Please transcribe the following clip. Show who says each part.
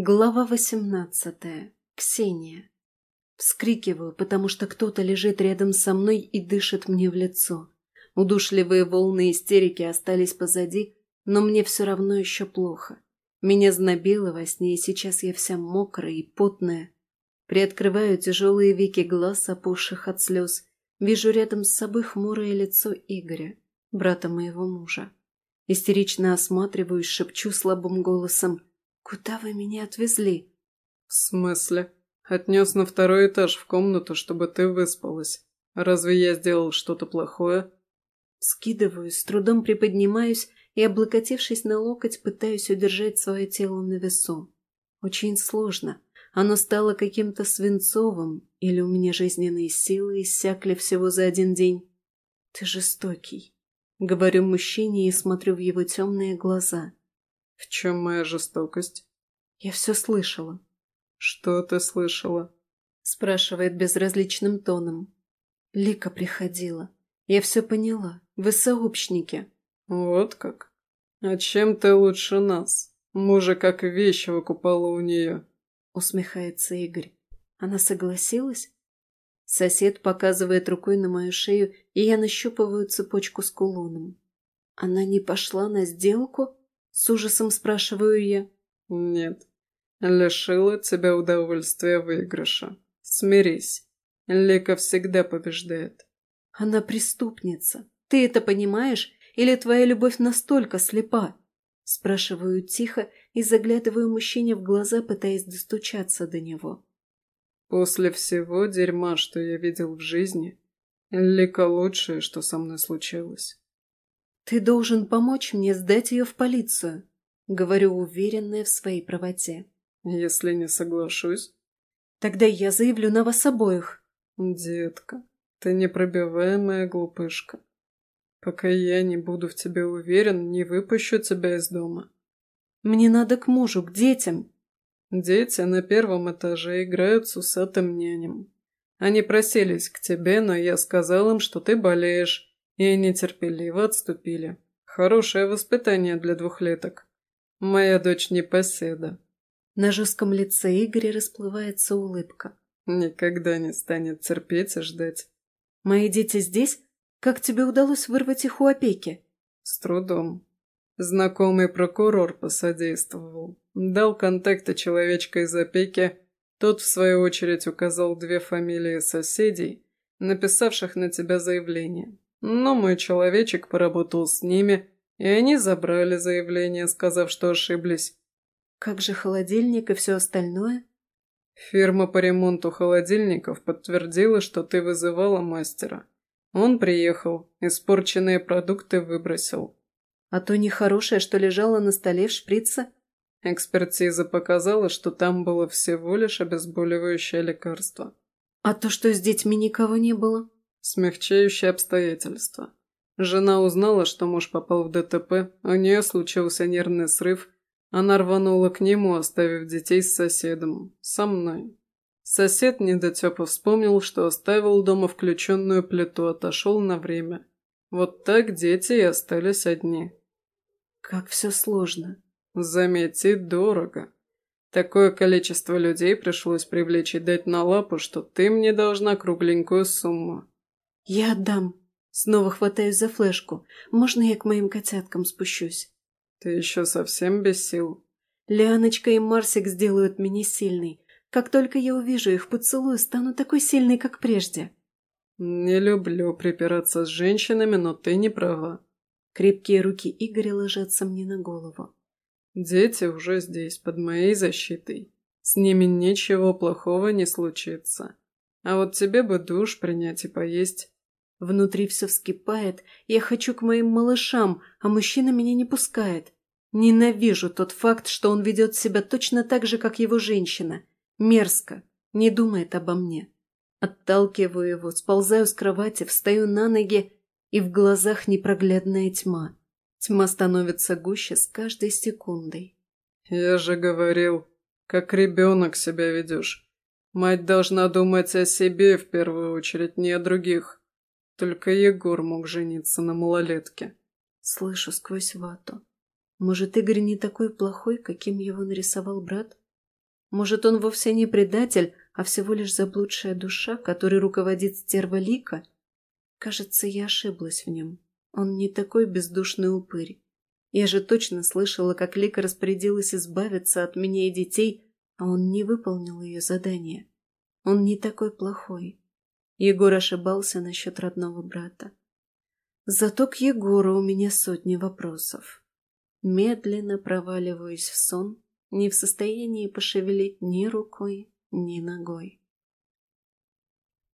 Speaker 1: Глава восемнадцатая. Ксения. Вскрикиваю, потому что кто-то лежит рядом со мной и дышит мне в лицо. Удушливые волны истерики остались позади, но мне все равно еще плохо. Меня знобило во сне, и сейчас я вся мокрая и потная. Приоткрываю тяжелые веки глаз, опухших от слез. Вижу рядом с собой хмурое лицо Игоря, брата моего мужа. Истерично осматриваюсь, шепчу слабым голосом – «Куда вы меня отвезли?»
Speaker 2: «В смысле? Отнес на второй этаж в комнату, чтобы ты выспалась. Разве я сделал что-то плохое?»
Speaker 1: Скидываюсь, с трудом приподнимаюсь и, облокотившись на локоть, пытаюсь удержать свое тело на весу. Очень сложно. Оно стало каким-то свинцовым, или у меня жизненные силы иссякли всего за один день. «Ты жестокий», — говорю мужчине и смотрю в его темные глаза.
Speaker 2: «В чем моя жестокость?»
Speaker 1: «Я все слышала».
Speaker 2: «Что ты слышала?»
Speaker 1: спрашивает безразличным тоном. Лика приходила. Я все поняла. Вы сообщники.
Speaker 2: Вот как? А чем ты лучше нас? Мужа как вещи выкупала у нее.
Speaker 1: Усмехается Игорь. Она согласилась? Сосед показывает рукой на мою шею, и я нащупываю цепочку с кулоном. Она не пошла на сделку? С ужасом спрашиваю я.
Speaker 2: Нет. Лишила тебя удовольствия выигрыша. Смирись. Лика всегда побеждает.
Speaker 1: Она преступница. Ты это понимаешь? Или твоя любовь настолько слепа? Спрашиваю тихо и заглядываю мужчине в глаза, пытаясь достучаться до него.
Speaker 2: После всего дерьма, что я видел в жизни, Лика лучшее, что со мной случилось.
Speaker 1: «Ты должен помочь мне сдать ее в полицию», — говорю уверенная в своей правоте.
Speaker 2: «Если не соглашусь?»
Speaker 1: «Тогда я заявлю на вас обоих».
Speaker 2: «Детка, ты непробиваемая глупышка. Пока я не буду в тебе уверен, не выпущу тебя из дома».
Speaker 1: «Мне надо к мужу, к детям».
Speaker 2: «Дети на первом этаже играют с усатым нянем. Они просились к тебе, но я сказал им, что ты болеешь» и они терпеливо отступили. Хорошее воспитание для двухлеток. Моя дочь не поседа.
Speaker 1: На жестком лице Игоря расплывается улыбка.
Speaker 2: Никогда не станет терпеть и ждать.
Speaker 1: Мои дети здесь? Как тебе удалось вырвать их у опеки?
Speaker 2: С трудом. Знакомый прокурор посодействовал. Дал контакты человечка из опеки. Тот, в свою очередь, указал две фамилии соседей, написавших на тебя заявление. Но мой человечек поработал с ними, и они забрали заявление, сказав, что ошиблись.
Speaker 1: Как же холодильник и все остальное?
Speaker 2: Фирма по ремонту холодильников подтвердила, что ты вызывала мастера. Он приехал, испорченные продукты выбросил.
Speaker 1: А то нехорошее, что лежало на столе в шприце?
Speaker 2: Экспертиза показала, что там было всего лишь обезболивающее лекарство.
Speaker 1: А то, что с детьми никого не было?
Speaker 2: Смягчающие обстоятельства. Жена узнала, что муж попал в ДТП, у нее случился нервный срыв. Она рванула к нему, оставив детей с соседом. Со мной. Сосед недотепа вспомнил, что оставил дома включенную плиту, отошел на время. Вот так дети и остались одни.
Speaker 1: Как все сложно.
Speaker 2: Заметьте, дорого. Такое количество людей пришлось привлечь и дать на лапу, что ты мне должна кругленькую сумму.
Speaker 1: «Я отдам». Снова хватаюсь за флешку. «Можно я к моим котяткам спущусь?»
Speaker 2: «Ты еще совсем без сил?»
Speaker 1: «Лианочка и Марсик сделают меня сильной. Как только я увижу их поцелую, стану такой сильной, как прежде».
Speaker 2: «Не люблю припираться с женщинами, но ты не права».
Speaker 1: Крепкие руки Игоря ложатся мне на голову.
Speaker 2: «Дети уже здесь, под моей защитой. С ними ничего плохого не случится. А вот тебе бы душ принять и поесть.
Speaker 1: Внутри все вскипает, я хочу к моим малышам, а мужчина меня не пускает. Ненавижу тот факт, что он ведет себя точно так же, как его женщина. Мерзко, не думает обо мне. Отталкиваю его, сползаю с кровати, встаю на ноги, и в глазах непроглядная тьма. Тьма становится гуще с каждой секундой.
Speaker 2: «Я же говорил, как ребенок себя ведешь. Мать должна думать о себе в первую очередь, не о других». Только Егор мог жениться на малолетке.
Speaker 1: Слышу сквозь вату. Может, Игорь не такой плохой, каким его нарисовал брат? Может, он вовсе не предатель, а всего лишь заблудшая душа, которой руководит стерва Лика? Кажется, я ошиблась в нем. Он не такой бездушный упырь. Я же точно слышала, как Лика распорядилась избавиться от меня и детей, а он не выполнил ее задание. Он не такой плохой. Егор ошибался насчет родного брата. Зато к Егору у меня сотни вопросов. Медленно проваливаюсь в сон, не в состоянии пошевелить ни рукой, ни ногой.